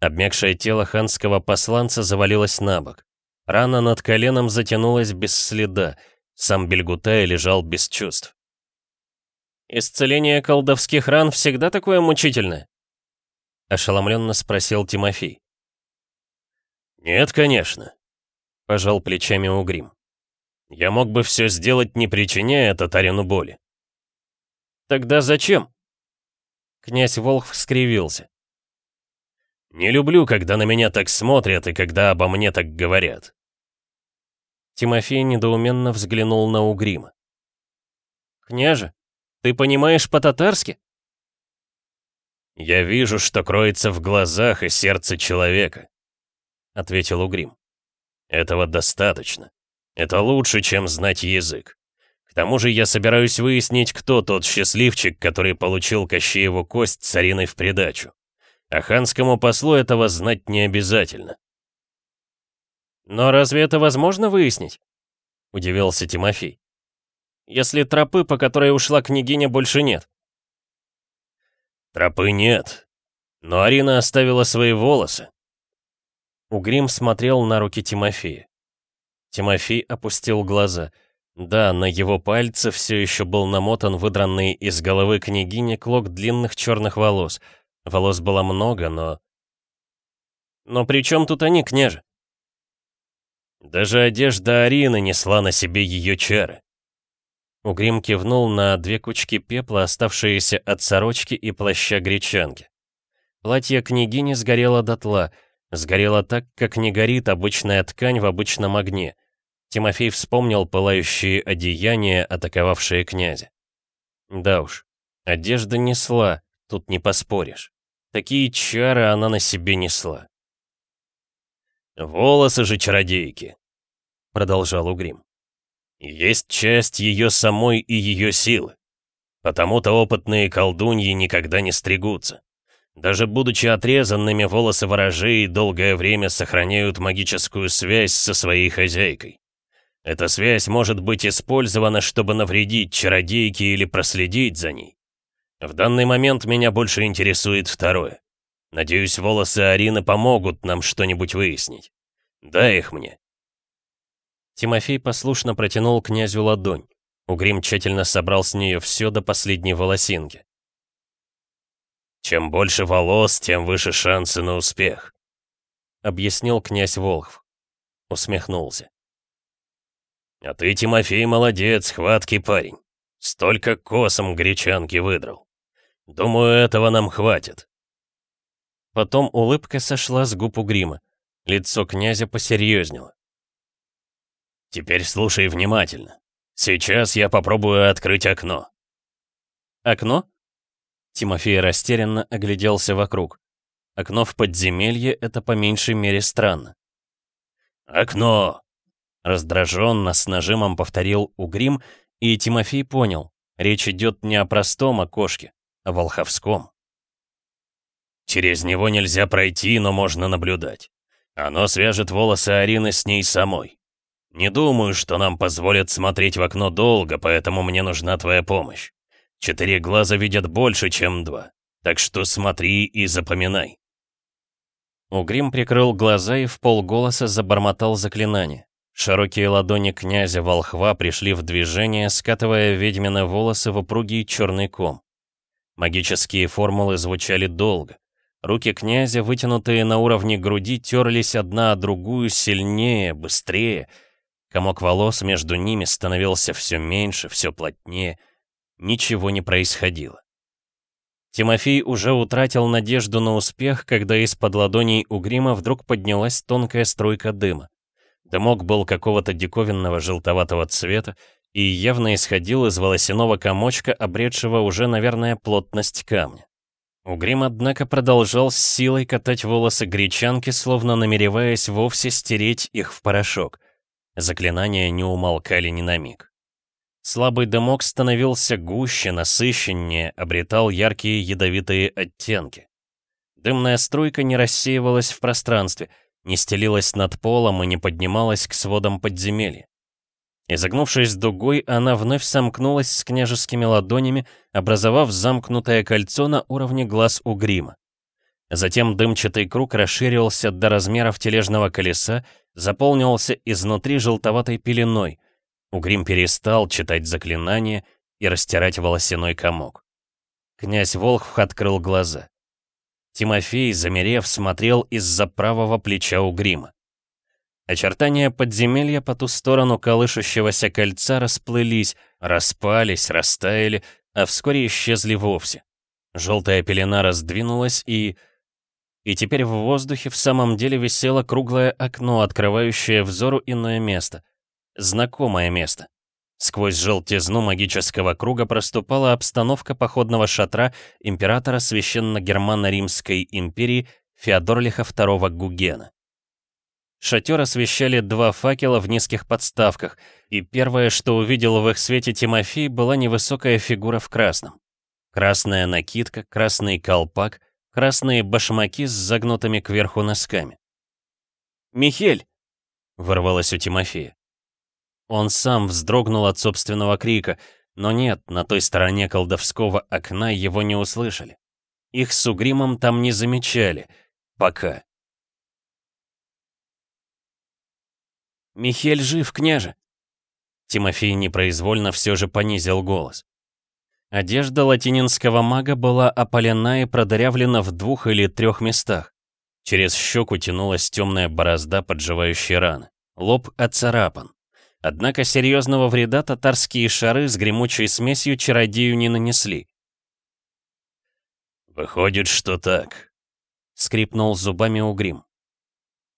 Speaker 1: Обмякшее тело ханского посланца завалилось на бок. Рана над коленом затянулась без следа. Сам Бельгутай лежал без чувств. «Исцеление колдовских ран всегда такое мучительное?» Ошеломленно спросил Тимофей.
Speaker 2: «Нет, конечно пожал плечами Угрим. «Я мог бы все сделать, не причиняя татарину боли».
Speaker 1: «Тогда зачем?» Князь Волх скривился.
Speaker 2: «Не люблю, когда на меня так смотрят и когда обо мне так говорят».
Speaker 1: Тимофей недоуменно взглянул на Угрима. «Княже, ты понимаешь по-татарски?»
Speaker 2: «Я вижу, что кроется в глазах и сердце человека», — ответил Угрим. Этого достаточно. Это лучше, чем знать язык. К тому же я собираюсь выяснить, кто тот счастливчик, который получил Кощееву кость цариной в придачу. А ханскому послу этого знать не обязательно.
Speaker 1: «Но разве это возможно выяснить?» — удивился Тимофей. «Если тропы, по которой ушла княгиня, больше нет».
Speaker 2: «Тропы нет. Но Арина оставила свои волосы,
Speaker 1: Угрим смотрел на руки Тимофея. Тимофей опустил глаза. Да, на его пальце все еще был намотан выдранный из головы княгини клок длинных черных волос. Волос было много, но... «Но при чем тут они, княже?»
Speaker 2: Даже одежда Арины несла на себе ее чары.
Speaker 1: Угрим кивнул на две кучки пепла, оставшиеся от сорочки и плаща гречанки. Платье княгини сгорело дотла — Сгорела так, как не горит обычная ткань в обычном огне. Тимофей вспомнил пылающие одеяния, атаковавшие князя. Да уж, одежда несла, тут не поспоришь. Такие чары она на себе несла.
Speaker 2: «Волосы же чародейки», — продолжал Угрим. «Есть часть ее самой и ее силы. Потому-то опытные колдуньи никогда не стригутся. Даже будучи отрезанными, волосы ворожей долгое время сохраняют магическую связь со своей хозяйкой. Эта связь может быть использована, чтобы навредить чародейке или проследить за ней. В данный момент меня больше интересует второе.
Speaker 3: Надеюсь, волосы Арины помогут нам что-нибудь выяснить. Дай их мне».
Speaker 1: Тимофей послушно протянул князю ладонь. Угрим тщательно собрал с нее все до последней волосинки.
Speaker 3: «Чем больше волос, тем выше шансы на успех», — объяснил князь Волхв. Усмехнулся. «А ты, Тимофей, молодец, хваткий парень. Столько косом гречанки выдрал. Думаю, этого нам хватит».
Speaker 1: Потом улыбка сошла с губ Угрима. Лицо князя посерьезнело.
Speaker 3: «Теперь слушай внимательно. Сейчас я попробую открыть окно».
Speaker 1: «Окно?» Тимофей растерянно огляделся вокруг. Окно в подземелье — это по меньшей мере странно.
Speaker 3: «Окно!»
Speaker 1: Раздраженно, с нажимом повторил Угрим, и Тимофей понял, речь идет не о простом окошке, а волховском.
Speaker 3: «Через него нельзя пройти, но можно наблюдать. Оно свяжет волосы Арины с ней самой. Не думаю, что нам позволят смотреть в окно долго, поэтому мне нужна твоя помощь. Четыре глаза видят больше, чем два. Так что смотри и запоминай.
Speaker 1: Угрим прикрыл глаза и в полголоса забормотал заклинание. Широкие ладони князя Волхва пришли в движение, скатывая ведьмины волосы в упругий черный ком. Магические формулы звучали долго. Руки князя, вытянутые на уровне груди, терлись одна о другую сильнее, быстрее — Комок волос между ними становился все меньше, все плотнее. Ничего не происходило. Тимофей уже утратил надежду на успех, когда из-под ладоней у грима вдруг поднялась тонкая струйка дыма. Дымок был какого-то диковинного желтоватого цвета и явно исходил из волосяного комочка, обретшего уже, наверное, плотность камня. Угрим, однако, продолжал с силой катать волосы гречанки, словно намереваясь вовсе стереть их в порошок — Заклинания не умолкали ни на миг. Слабый дымок становился гуще, насыщеннее, обретал яркие ядовитые оттенки. Дымная струйка не рассеивалась в пространстве, не стелилась над полом и не поднималась к сводам подземелья. Изогнувшись дугой, она вновь сомкнулась с княжескими ладонями, образовав замкнутое кольцо на уровне глаз у грима. Затем дымчатый круг расширился до размеров тележного колеса, заполнился изнутри желтоватой пеленой. Угрим перестал читать заклинания и растирать волосяной комок. Князь Волхв открыл глаза. Тимофей, замерев, смотрел из-за правого плеча Угрима. Очертания подземелья по ту сторону колышущегося кольца расплылись, распались, растаяли, а вскоре исчезли вовсе. Желтая пелена раздвинулась и... И теперь в воздухе в самом деле висело круглое окно, открывающее взору иное место. Знакомое место. Сквозь желтизну магического круга проступала обстановка походного шатра императора священно-германо-римской империи Феодорлиха II Гугена. Шатер освещали два факела в низких подставках, и первое, что увидел в их свете Тимофей, была невысокая фигура в красном. Красная накидка, красный колпак — красные башмаки с загнутыми кверху носками. «Михель!» — вырвалось у Тимофея. Он сам вздрогнул от собственного крика, но нет, на той стороне колдовского окна его не услышали. Их с угримом там не замечали. Пока. «Михель жив, княже!» Тимофей непроизвольно все же понизил голос. Одежда латининского мага была опалена и продырявлена в двух или трех местах. Через щеку тянулась темная борозда, подживающей раны. Лоб оцарапан. Однако серьезного вреда татарские шары с гремучей смесью чародею не нанесли.
Speaker 3: «Выходит, что так», — скрипнул зубами Угрим.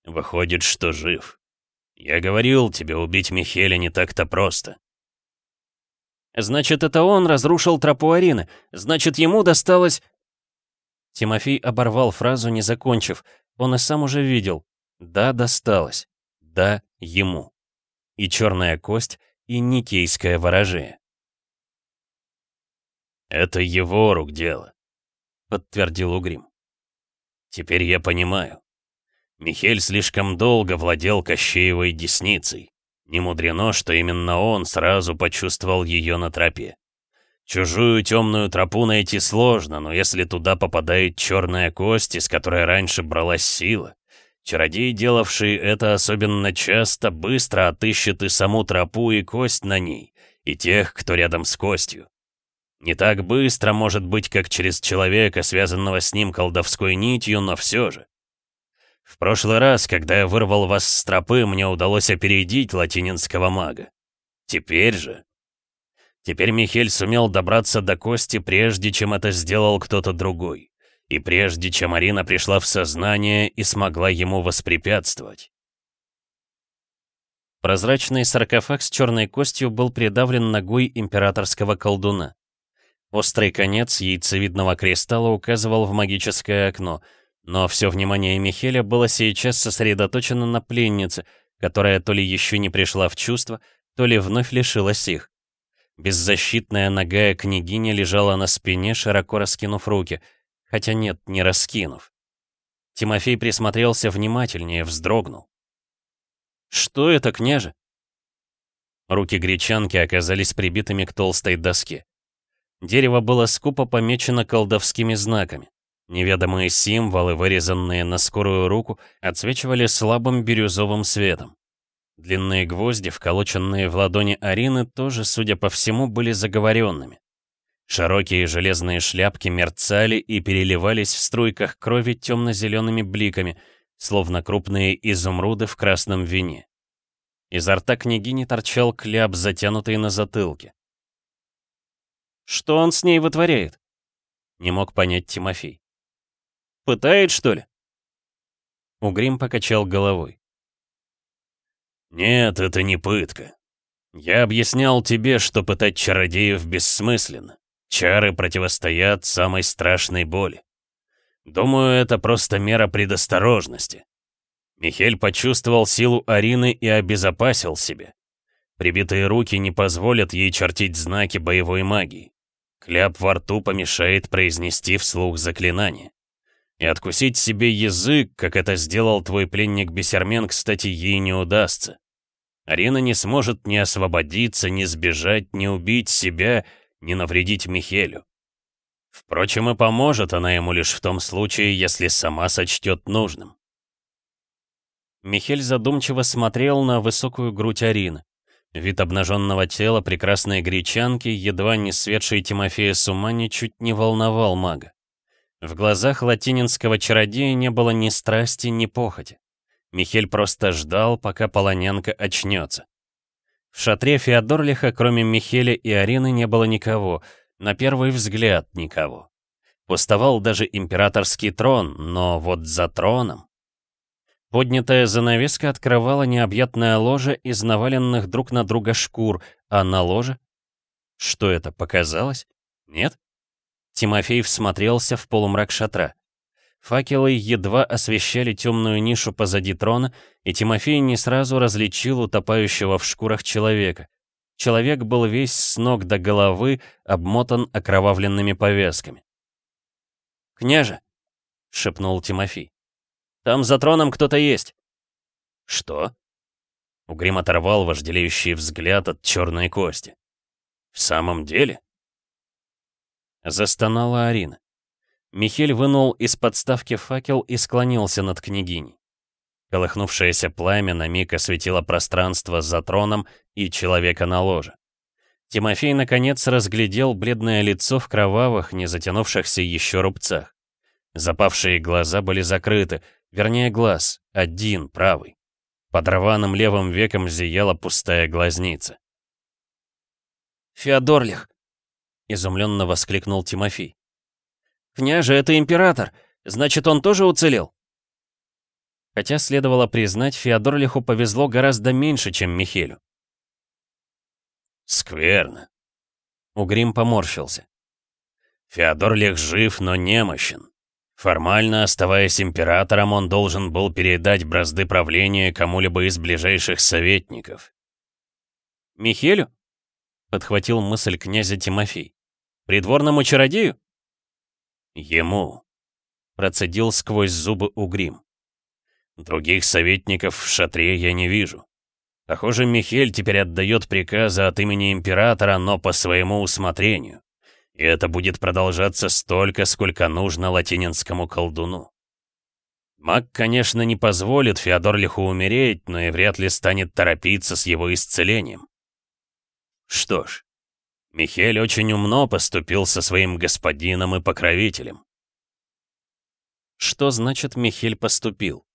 Speaker 3: «Выходит, что жив. Я говорил тебе, убить Михеля не так-то просто.
Speaker 1: Значит, это он разрушил тропу Арины. Значит, ему досталось...» Тимофей оборвал фразу, не закончив. Он и сам уже видел. Да, досталось. Да, ему. И черная кость, и никейское ворожее.
Speaker 3: «Это его рук дело», — подтвердил Угрим. «Теперь я понимаю. Михель слишком долго владел Кощеевой десницей. Не мудрено, что именно он сразу почувствовал ее на тропе. Чужую темную тропу найти сложно, но если туда попадает черная кость, из которой раньше бралась сила, чародей, делавший это особенно часто, быстро отыщет и саму тропу, и кость на ней, и тех, кто рядом с костью. Не так быстро, может быть, как через человека, связанного с ним колдовской нитью, но все же. В прошлый раз, когда я вырвал вас с тропы, мне удалось опередить латининского мага. Теперь же... Теперь Михель сумел добраться до кости, прежде чем это сделал кто-то другой. И прежде чем Арина пришла в сознание и смогла ему воспрепятствовать.
Speaker 1: Прозрачный саркофаг с черной костью был придавлен ногой императорского колдуна. Острый конец яйцевидного кристалла указывал в магическое окно, но все внимание Михеля было сейчас сосредоточено на пленнице, которая то ли еще не пришла в чувство, то ли вновь лишилась их. Беззащитная ногая княгиня лежала на спине, широко раскинув руки, хотя нет, не раскинув. Тимофей присмотрелся внимательнее, вздрогнул. «Что это, княже?» Руки гречанки оказались прибитыми к толстой доске. Дерево было скупо помечено колдовскими знаками. Неведомые символы, вырезанные на скорую руку, отсвечивали слабым бирюзовым светом. Длинные гвозди, вколоченные в ладони Арины, тоже, судя по всему, были заговоренными. Широкие железные шляпки мерцали и переливались в струйках крови темно-зелеными бликами, словно крупные изумруды в красном вине. Изо рта княгини торчал кляп, затянутый на затылке. «Что он с ней вытворяет?» Не мог понять Тимофей. Пытает, что ли?» Угрим покачал головой.
Speaker 3: «Нет, это не пытка. Я объяснял тебе, что пытать чародеев бессмысленно. Чары противостоят самой страшной боли. Думаю, это просто мера предосторожности. Михель почувствовал силу Арины и обезопасил себя. Прибитые руки не позволят ей чертить знаки боевой магии. Кляп во рту помешает произнести вслух заклинание. И откусить себе язык, как это сделал твой пленник Бесермен, кстати, ей не удастся. Арина не сможет ни освободиться, ни сбежать, ни убить себя, ни навредить Михелю. Впрочем, и поможет она ему лишь в том случае, если сама сочтет нужным.
Speaker 1: Михель задумчиво смотрел на высокую грудь Арины. Вид обнаженного тела прекрасной гречанки, едва не светшей Тимофея с ума, ничуть не волновал мага. В глазах латининского чародея не было ни страсти, ни похоти. Михель просто ждал, пока полонянка очнется. В шатре Феодорлиха, кроме Михеля и Арины, не было никого, на первый взгляд никого. Пустовал даже императорский трон, но вот за троном... Поднятая занавеска открывала необъятное ложе из наваленных друг на друга шкур, а на ложе... Что это, показалось? Нет? Тимофей всмотрелся в полумрак шатра. Факелы едва освещали темную нишу позади трона, и Тимофей не сразу различил утопающего в шкурах человека. Человек был весь с ног до головы, обмотан окровавленными повязками. «Княже!» — шепнул Тимофей. «Там за троном кто-то есть!»
Speaker 3: «Что?» Угрим оторвал вожделеющий взгляд от черной кости. «В самом деле?»
Speaker 1: Застонала Арина. Михель вынул из подставки факел и склонился над княгиней. Колыхнувшееся пламя на миг осветило пространство за троном и человека на ложе. Тимофей, наконец, разглядел бледное лицо в кровавых, не затянувшихся еще рубцах. Запавшие глаза были закрыты, вернее, глаз, один, правый. Под рваным левым веком зияла пустая глазница. «Феодорлих!» — изумленно воскликнул Тимофей. «Княже, это император! Значит, он тоже уцелел?» Хотя следовало признать, Феодорлиху повезло гораздо меньше, чем Михелю.
Speaker 3: «Скверно!»
Speaker 1: Угрим поморщился.
Speaker 3: «Феодорлих жив, но немощен. Формально, оставаясь императором, он должен был передать бразды правления кому-либо из ближайших советников».
Speaker 1: «Михелю?» — подхватил мысль князя Тимофей. Придворному чародею?
Speaker 3: Ему. Процедил сквозь зубы Угрим. Других советников в шатре я не вижу. Похоже, Михель теперь отдает приказы от имени императора, но по своему усмотрению. И это будет продолжаться столько, сколько нужно латининскому колдуну. Маг, конечно, не позволит Феодорлиху умереть, но и вряд ли станет торопиться с его исцелением. Что ж, Михель очень умно поступил со своим господином и покровителем.
Speaker 1: Что значит Михель поступил?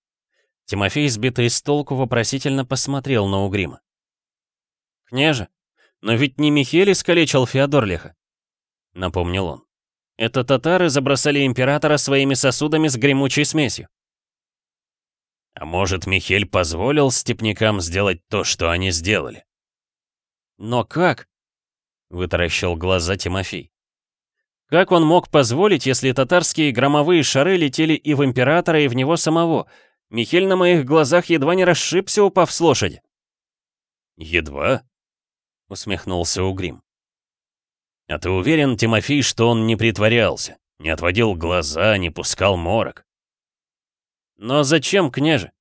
Speaker 1: Тимофей, сбитый с толку, вопросительно посмотрел на Угрима. «Княже, но ведь не Михель искалечил Феодорлиха», — напомнил он. «Это татары забросали императора своими сосудами с гремучей смесью».
Speaker 3: А может, Михель позволил степнякам сделать то, что они сделали?
Speaker 1: «Но как?» — вытаращил глаза Тимофей. «Как он мог позволить, если татарские громовые шары летели и в императора, и в него самого? Михель на моих глазах едва не расшибся, упав с лошади».
Speaker 3: «Едва?» — усмехнулся Угрим. «А ты уверен, Тимофей, что он не притворялся, не отводил глаза, не пускал морок?»
Speaker 1: «Но зачем, княже?»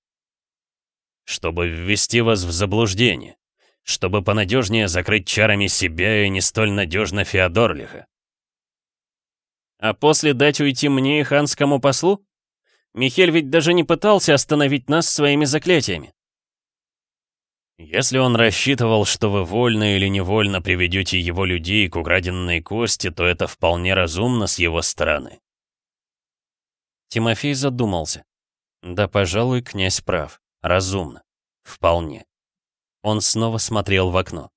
Speaker 3: «Чтобы ввести вас в заблуждение, чтобы понадежнее закрыть чарами себя и не столь надежно Феодорлиха».
Speaker 1: «А после дать уйти мне и ханскому послу? Михель ведь даже не пытался остановить нас своими заклятиями».
Speaker 3: Если он рассчитывал, что вы вольно или невольно приведете его людей к украденной кости, то это вполне разумно с его стороны.
Speaker 1: Тимофей задумался. Да, пожалуй, князь прав. Разумно. Вполне. Он снова смотрел в окно.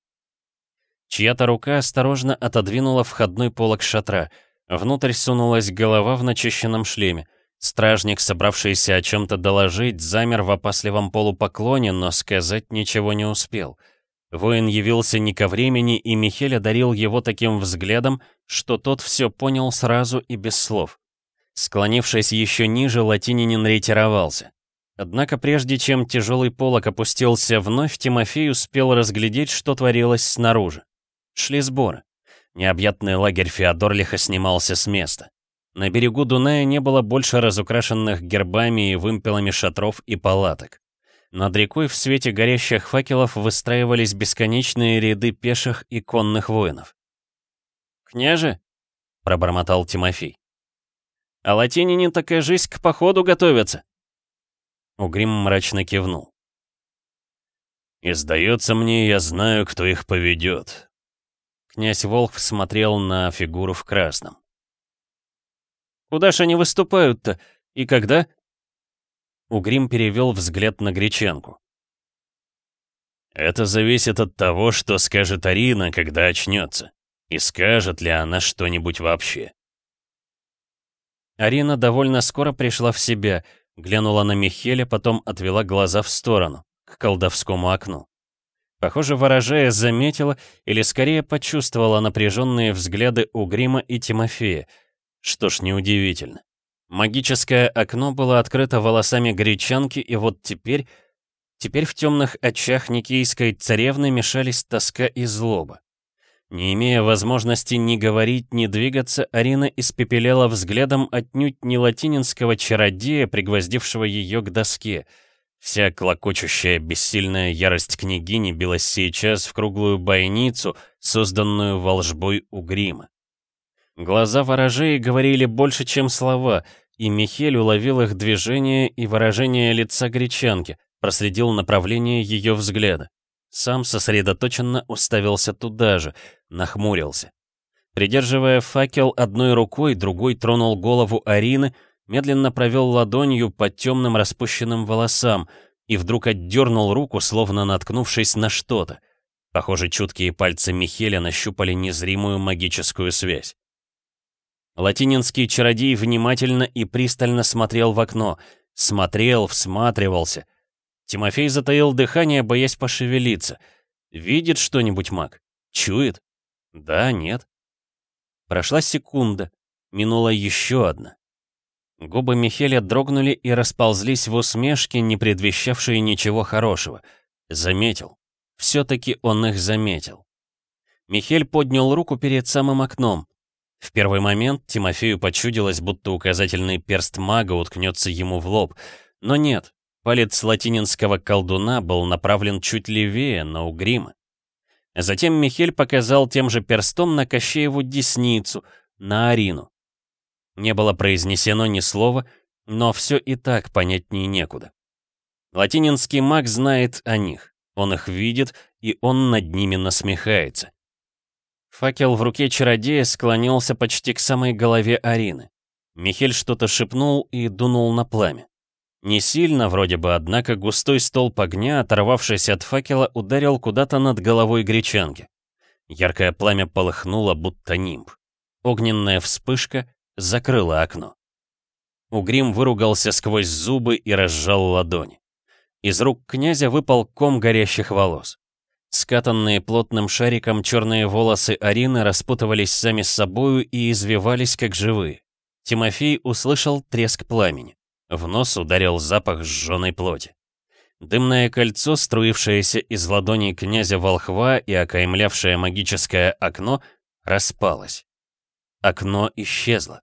Speaker 1: Чья-то рука осторожно отодвинула входной полог шатра. Внутрь сунулась голова в начищенном шлеме. Стражник, собравшийся о чем-то доложить, замер в опасливом полупоклоне, но сказать ничего не успел. Воин явился не ко времени, и Михель одарил его таким взглядом, что тот все понял сразу и без слов. Склонившись еще ниже, латининин ретировался. Однако прежде чем тяжелый полок опустился вновь, Тимофей успел разглядеть, что творилось снаружи. Шли сборы. Необъятный лагерь Феодорлиха снимался с места. На берегу Дуная не было больше разукрашенных гербами и вымпелами шатров и палаток. Над рекой в свете горящих факелов выстраивались бесконечные ряды пеших и конных воинов. «Княже?» — пробормотал Тимофей. «А латинине такая жизнь к походу готовится!» Угрим мрачно кивнул.
Speaker 3: «И сдается мне, я знаю, кто их поведет».
Speaker 1: Князь Волх смотрел на фигуру в красном. Куда ж они выступают-то? И когда?» Угрим перевел взгляд на Греченку.
Speaker 3: «Это зависит от того, что скажет Арина, когда очнется. И скажет ли она что-нибудь вообще».
Speaker 1: Арина довольно скоро пришла в себя, глянула на Михеля, потом отвела глаза в сторону, к колдовскому окну. Похоже, ворожая заметила или скорее почувствовала напряженные взгляды Угрима и Тимофея — что ж, неудивительно. Магическое окно было открыто волосами гречанки, и вот теперь... Теперь в темных очах никейской царевны мешались тоска и злоба. Не имея возможности ни говорить, ни двигаться, Арина испепеляла взглядом отнюдь не латининского чародея, пригвоздившего ее к доске. Вся клокочущая бессильная ярость княгини билась сейчас в круглую бойницу, созданную волжбой у грима. Глаза ворожей говорили больше, чем слова, и Михель уловил их движение и выражение лица гречанки, проследил направление ее взгляда. Сам сосредоточенно уставился туда же, нахмурился. Придерживая факел одной рукой, другой тронул голову Арины, медленно провел ладонью по темным распущенным волосам и вдруг отдернул руку, словно наткнувшись на что-то. Похоже, чуткие пальцы Михеля нащупали незримую магическую связь. Латининский чародей внимательно и пристально смотрел в окно. Смотрел, всматривался. Тимофей затаил дыхание, боясь пошевелиться. Видит что-нибудь маг? Чует? Да, нет. Прошла секунда. Минула еще одна. Губы Михеля дрогнули и расползлись в усмешке, не предвещавшие ничего хорошего. Заметил. Все-таки он их заметил. Михель поднял руку перед самым окном. В первый момент Тимофею почудилось, будто указательный перст мага уткнется ему в лоб. Но нет, палец латининского колдуна был направлен чуть левее, на угрима. Затем Михель показал тем же перстом на Кощееву десницу, на Арину. Не было произнесено ни слова, но все и так понятнее некуда. Латининский маг знает о них, он их видит, и он над ними насмехается. Факел в руке чародея склонился почти к самой голове Арины. Михель что-то шепнул и дунул на пламя. Не сильно, вроде бы, однако густой столб огня, оторвавшись от факела, ударил куда-то над головой гречанки. Яркое пламя полыхнуло, будто нимб. Огненная вспышка закрыла окно. Угрим выругался сквозь зубы и разжал ладони. Из рук князя выпал ком горящих волос. Скатанные плотным шариком черные волосы Арины распутывались сами с собою и извивались, как живые. Тимофей услышал треск пламени. В нос ударил запах сжженной плоти. Дымное кольцо, струившееся из ладоней князя Волхва и окаймлявшее магическое окно, распалось. Окно исчезло.